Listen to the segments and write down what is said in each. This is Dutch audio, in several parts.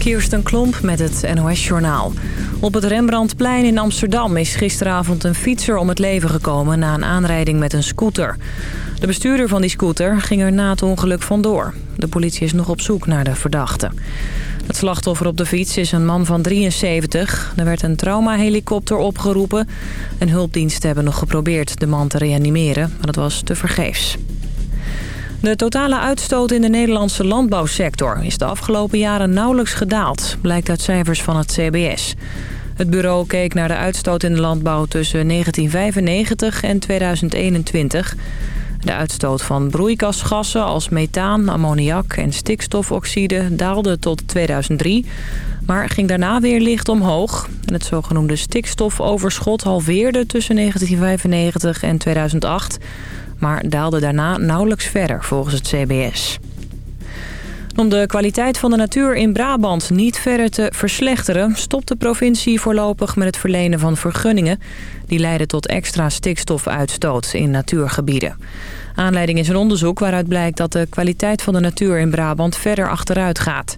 Kirsten Klomp met het NOS-journaal. Op het Rembrandtplein in Amsterdam is gisteravond een fietser om het leven gekomen... na een aanrijding met een scooter. De bestuurder van die scooter ging er na het ongeluk vandoor. De politie is nog op zoek naar de verdachte. Het slachtoffer op de fiets is een man van 73. Er werd een traumahelikopter opgeroepen. En hulpdiensten hebben nog geprobeerd de man te reanimeren, maar dat was tevergeefs. De totale uitstoot in de Nederlandse landbouwsector is de afgelopen jaren nauwelijks gedaald, blijkt uit cijfers van het CBS. Het bureau keek naar de uitstoot in de landbouw tussen 1995 en 2021. De uitstoot van broeikasgassen als methaan, ammoniak en stikstofoxide daalde tot 2003... maar ging daarna weer licht omhoog. Het zogenoemde stikstofoverschot halveerde tussen 1995 en 2008 maar daalde daarna nauwelijks verder volgens het CBS. Om de kwaliteit van de natuur in Brabant niet verder te verslechteren... stopt de provincie voorlopig met het verlenen van vergunningen... die leiden tot extra stikstofuitstoot in natuurgebieden. Aanleiding is een onderzoek waaruit blijkt dat de kwaliteit van de natuur in Brabant verder achteruit gaat.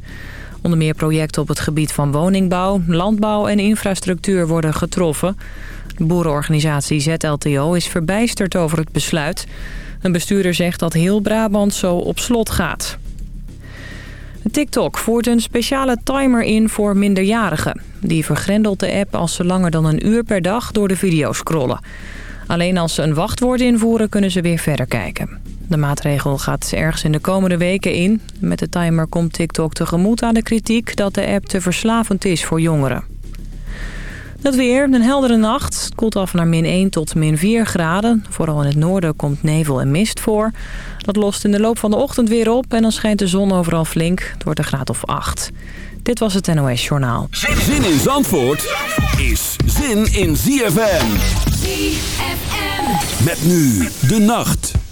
Onder meer projecten op het gebied van woningbouw, landbouw en infrastructuur worden getroffen... Boerenorganisatie ZLTO is verbijsterd over het besluit. Een bestuurder zegt dat heel Brabant zo op slot gaat. TikTok voert een speciale timer in voor minderjarigen. Die vergrendelt de app als ze langer dan een uur per dag door de video scrollen. Alleen als ze een wachtwoord invoeren kunnen ze weer verder kijken. De maatregel gaat ergens in de komende weken in. Met de timer komt TikTok tegemoet aan de kritiek dat de app te verslavend is voor jongeren. Het weer, een heldere nacht. Het koelt af naar min 1 tot min 4 graden. Vooral in het noorden komt nevel en mist voor. Dat lost in de loop van de ochtend weer op en dan schijnt de zon overal flink. Het wordt een graad of 8. Dit was het NOS Journaal. Zin in Zandvoort is zin in ZFM. ZFM. Met nu de nacht.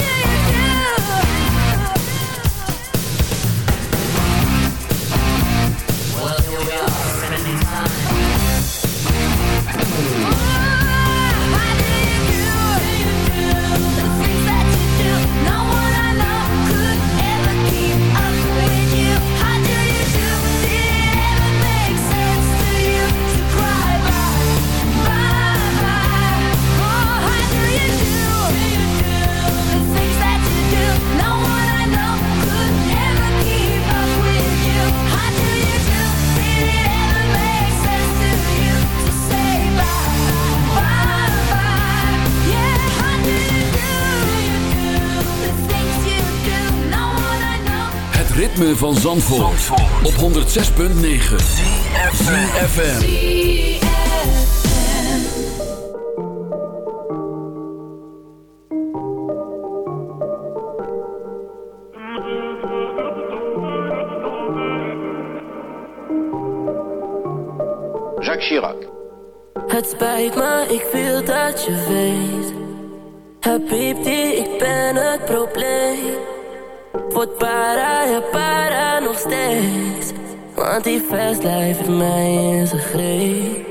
Van Zandvoort, op 106.9 CFFM Jacques Chirac. Het spijt me, ik wil dat je weet. Habibti, ik ben het probleem. Word para, ja para nog steeds. Want die fast life heeft mij in zijn greep.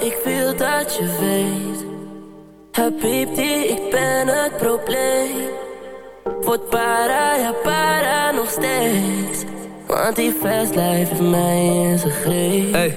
ik wil dat je weet. Habibti, ik ben het probleem. Word para, ja para nog steeds. Want die fast life heeft mij in zijn greep. Hey,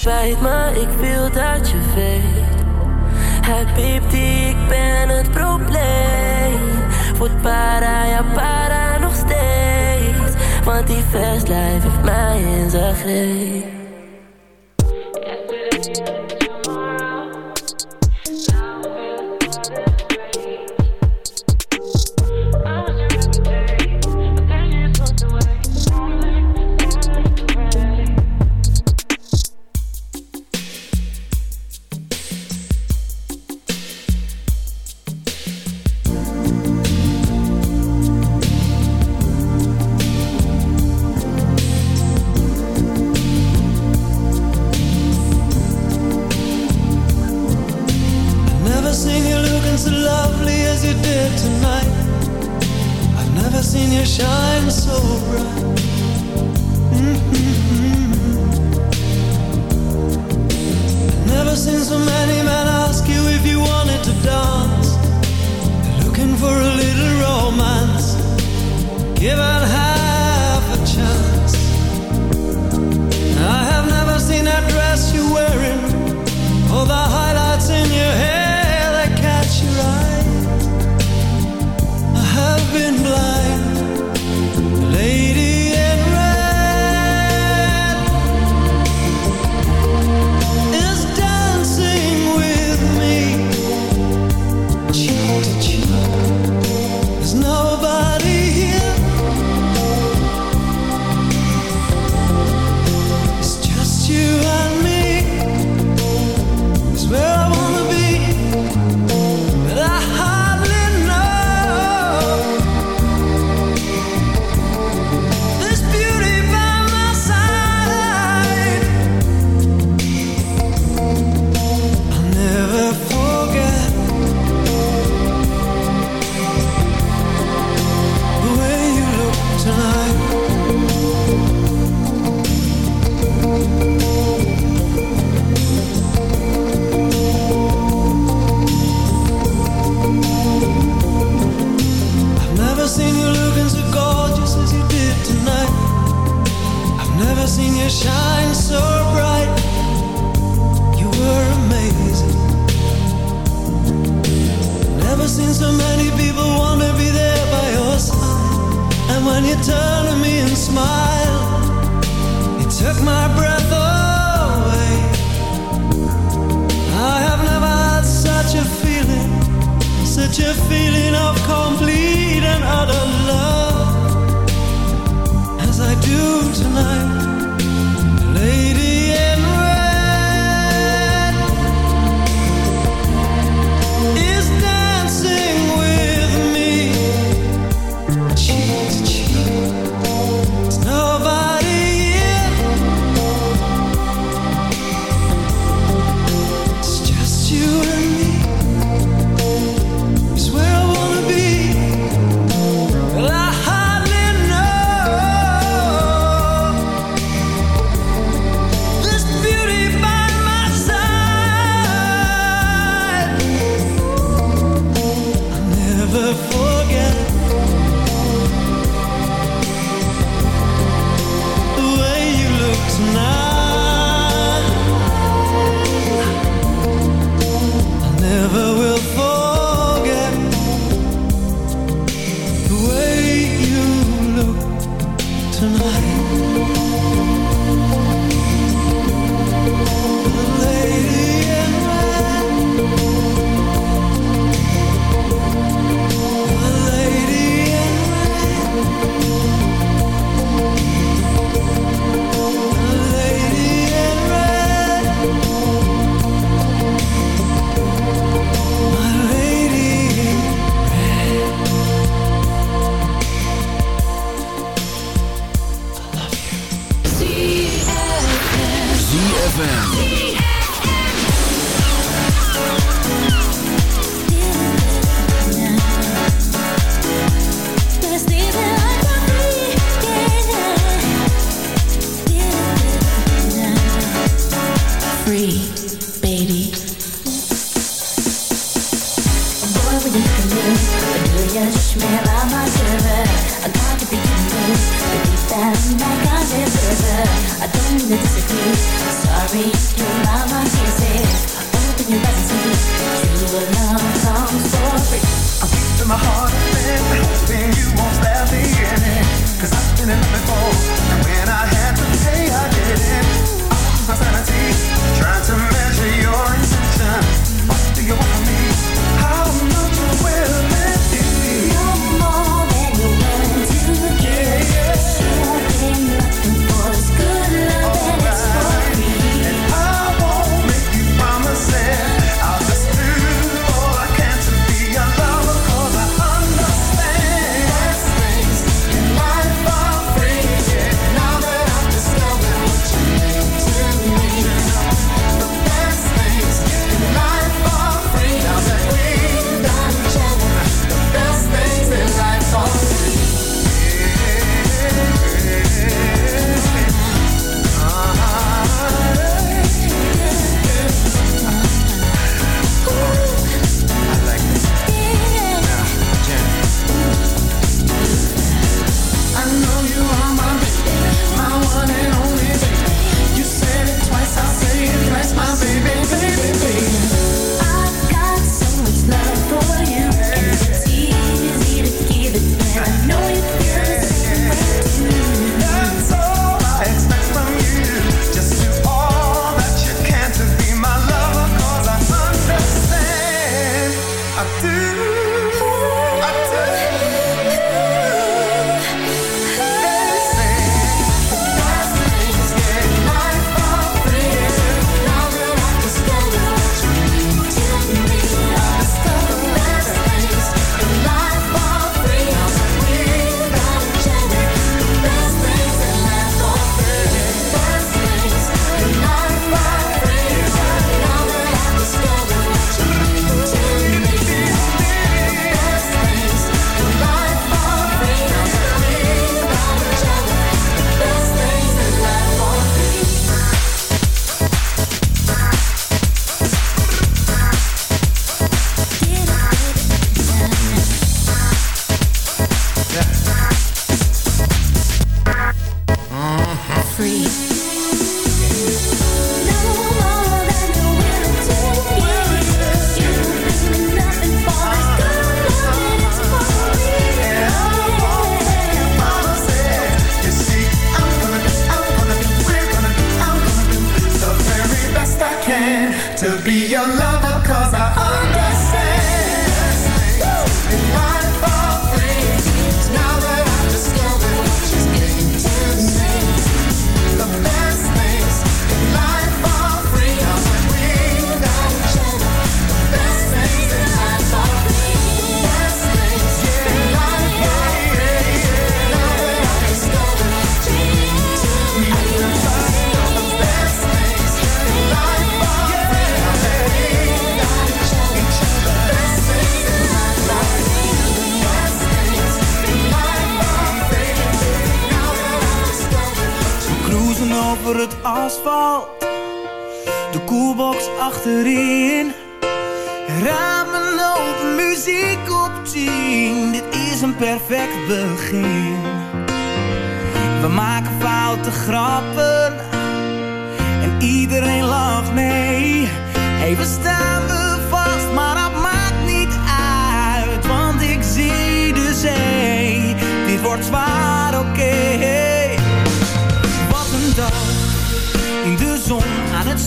spijt me, ik wil dat je weet. Habibti, ik ben het probleem. Word para, ja para nog steeds. Want die life heeft mij in zijn greep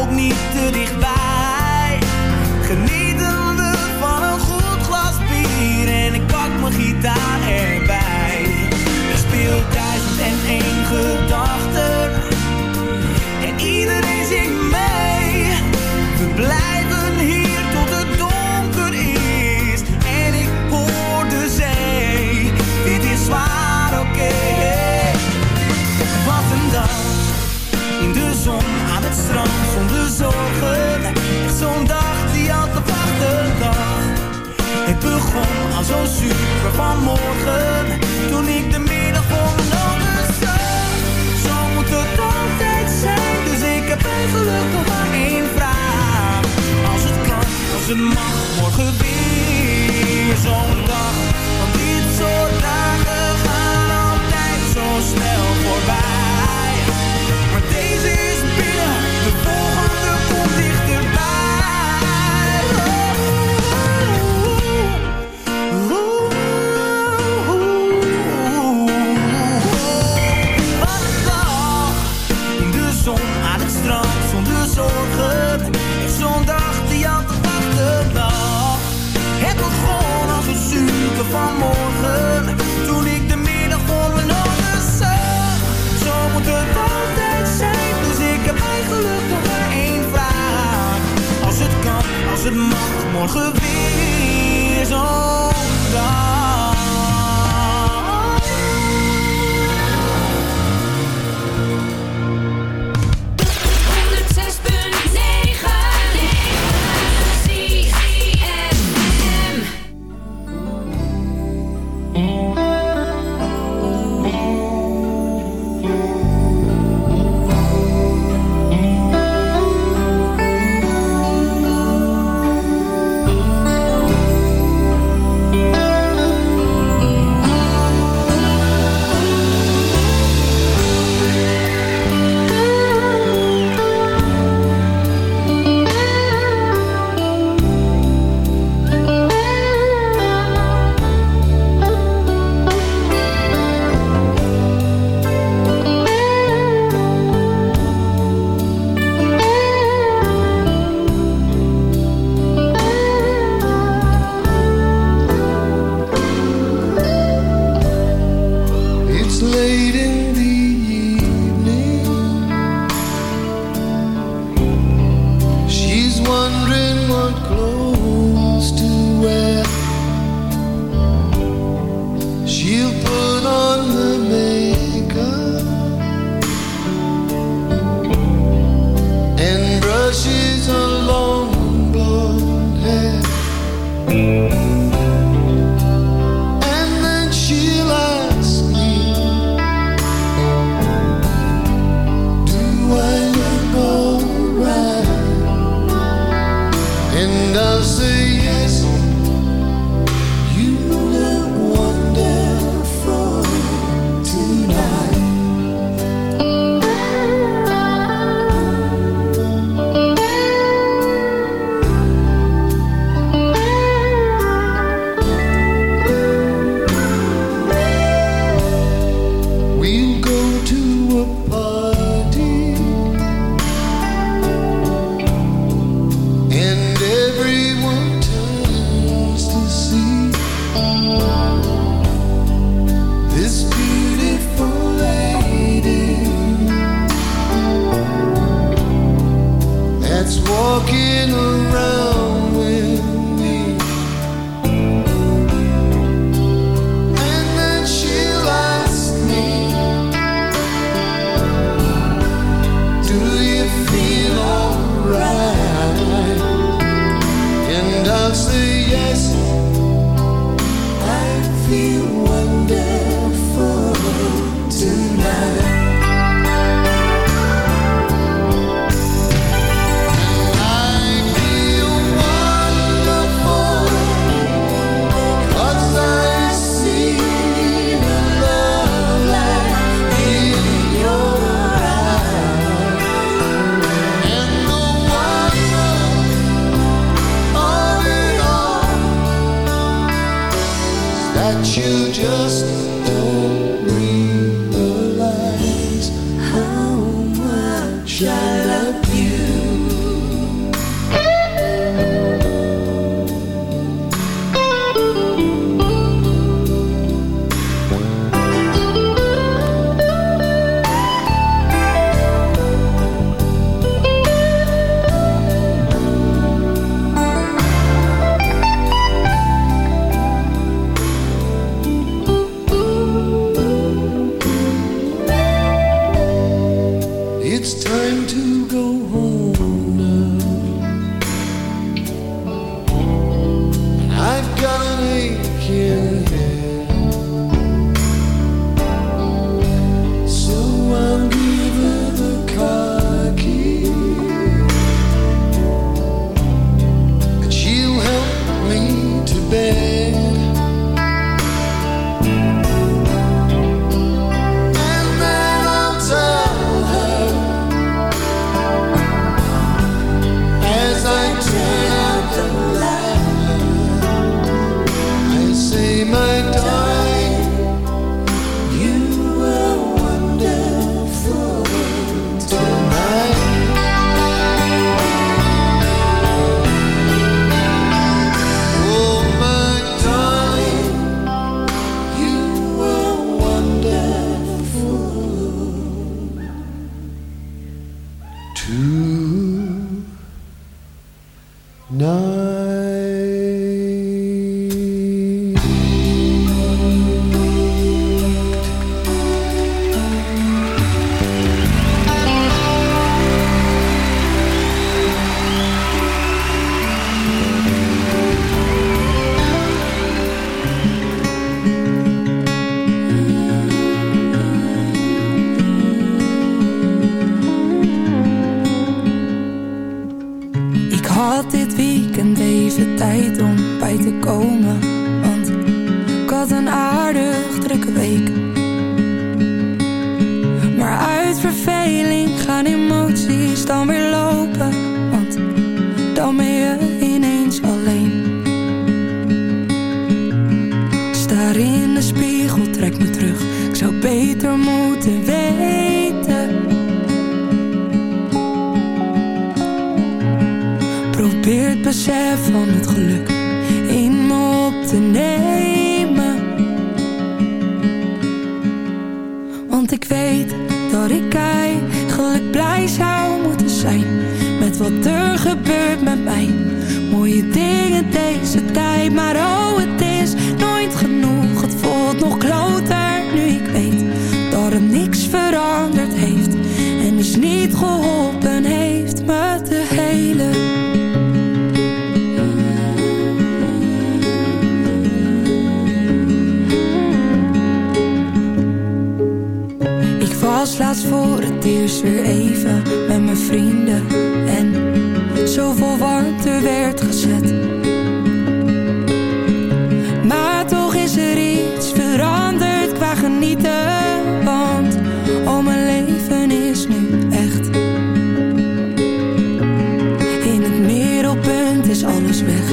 ook niet te dichtbij. Genieten we van een goed glas bier en ik pak mijn gitaar erbij. Er speelt duizend en één gedachte vanmorgen Toen ik de middag voor mijn ogen zag Zo moet het altijd zijn. Dus ik heb een nog maar één vraag Als het kan, als het mag Morgen weer. Zo'n dag het mag morgen weer zo'n dag. shine. de tijd om bij te komen. Want ik had een aardig drukke week. Maar uit verveling gaan emoties dan weer lopen. Want dan ben je ineens alleen. van het geluk in op te nemen. Want ik weet dat ik eigenlijk blij zou moeten zijn met wat er gebeurt met mij. Mooie dingen deze tijd, maar ook dus weer even met mijn vrienden en zoveel warmte werd gezet. Maar toch is er iets veranderd qua genieten, want al mijn leven is nu echt. In het middelpunt is alles weg,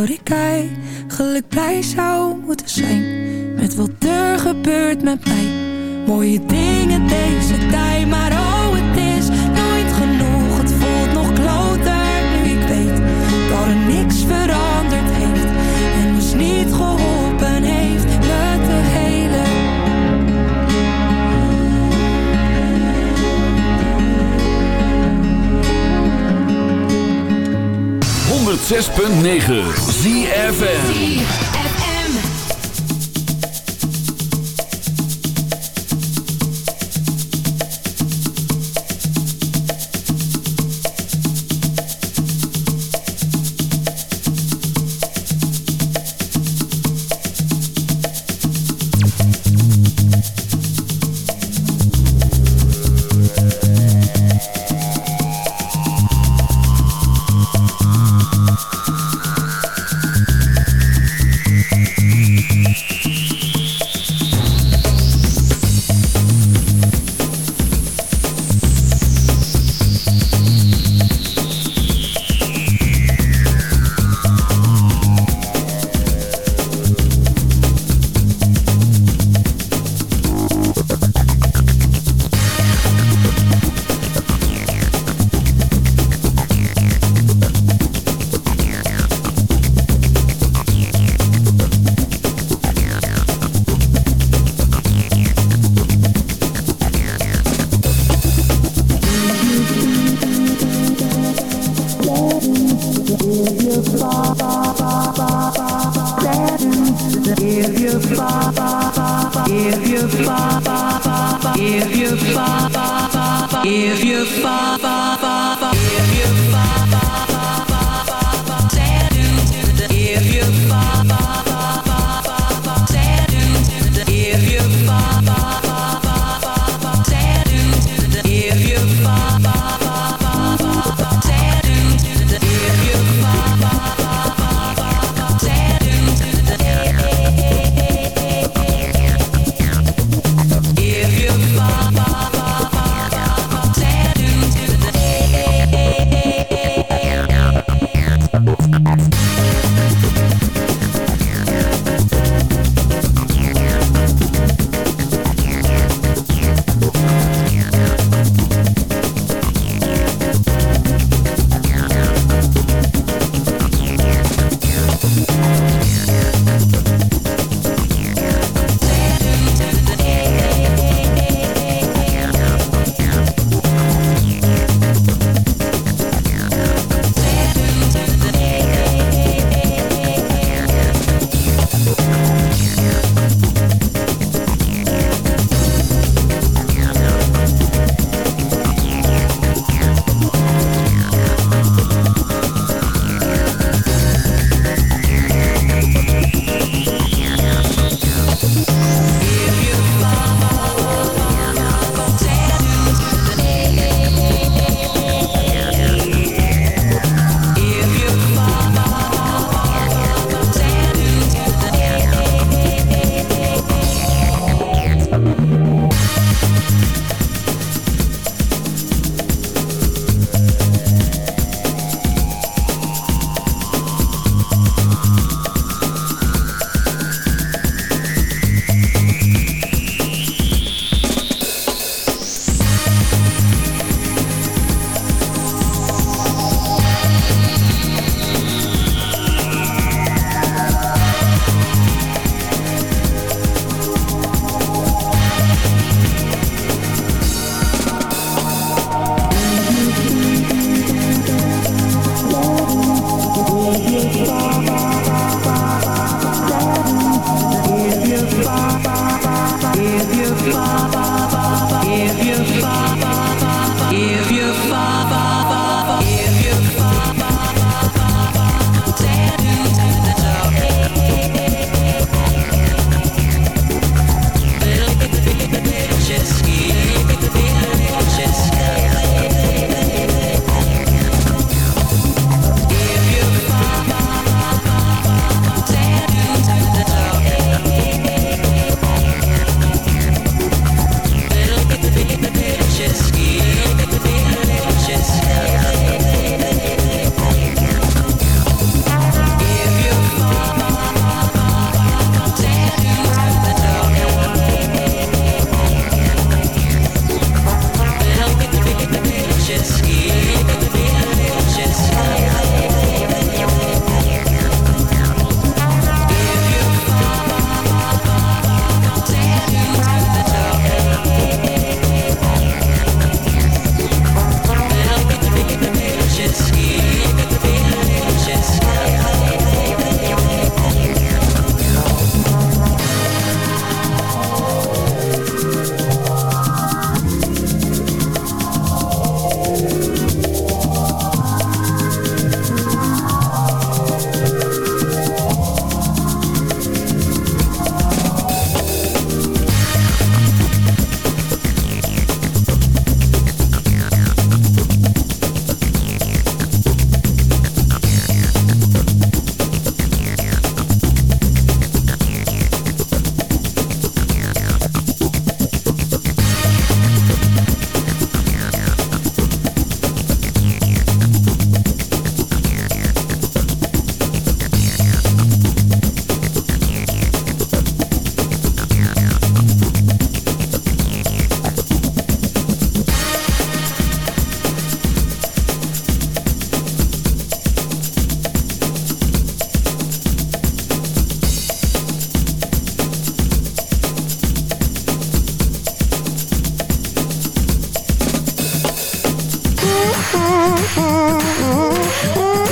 waardoor ik eigenlijk blij zou moeten zijn. Met wat er gebeurt met mij. Mooie dingen deze tijd, maar oh het 106.9 ZFN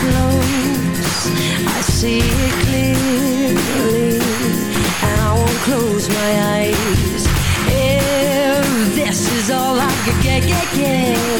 close, I see it clearly. And I won't close my eyes. If this is all I could get, get, get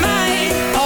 mij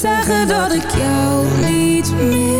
zeggen dat ik jou niet mis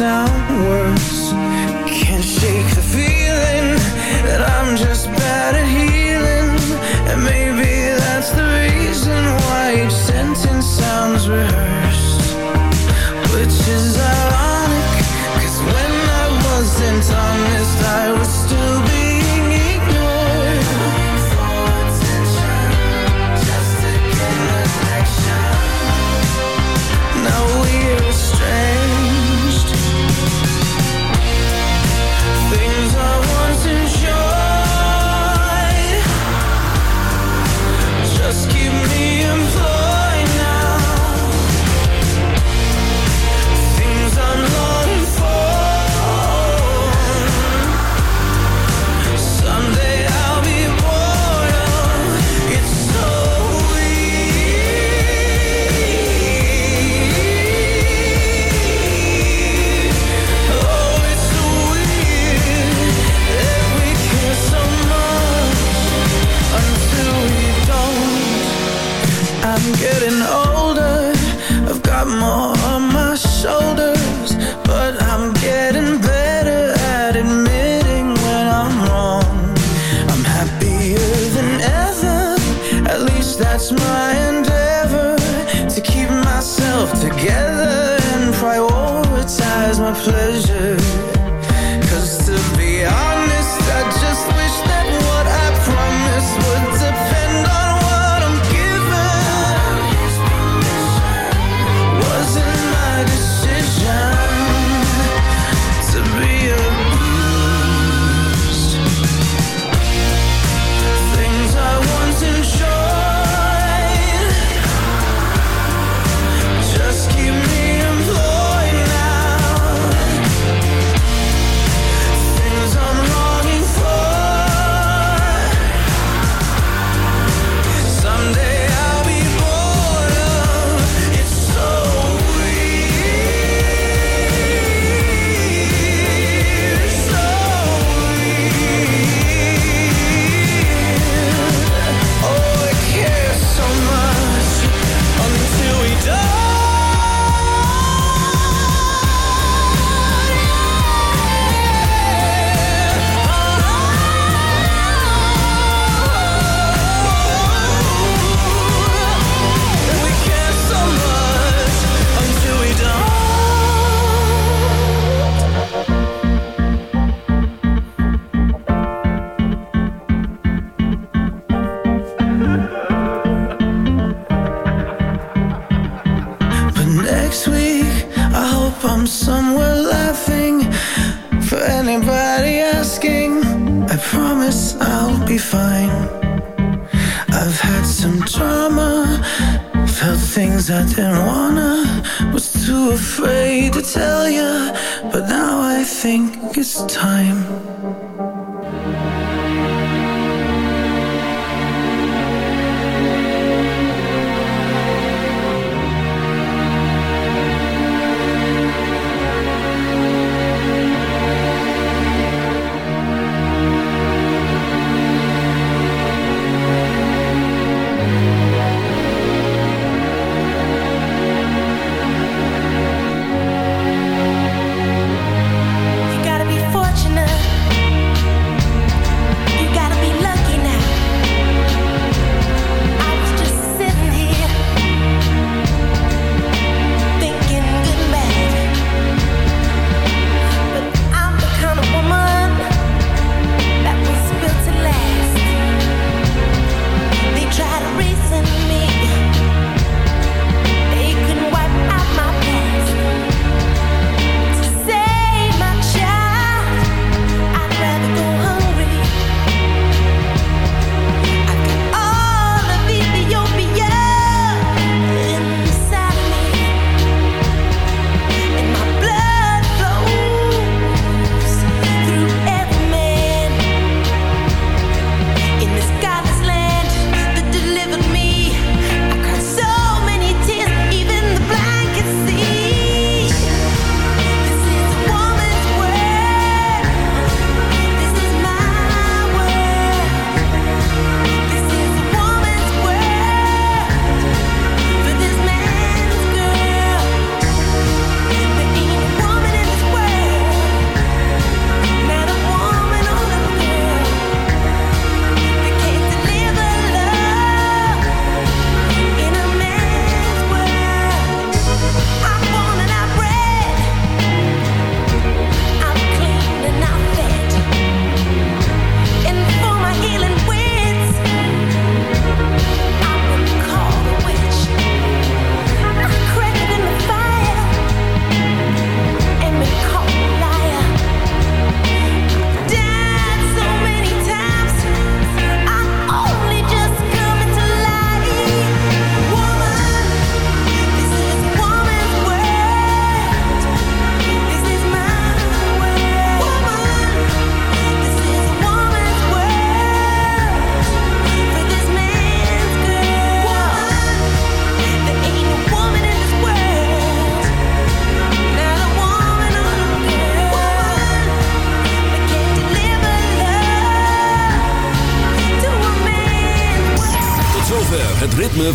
sound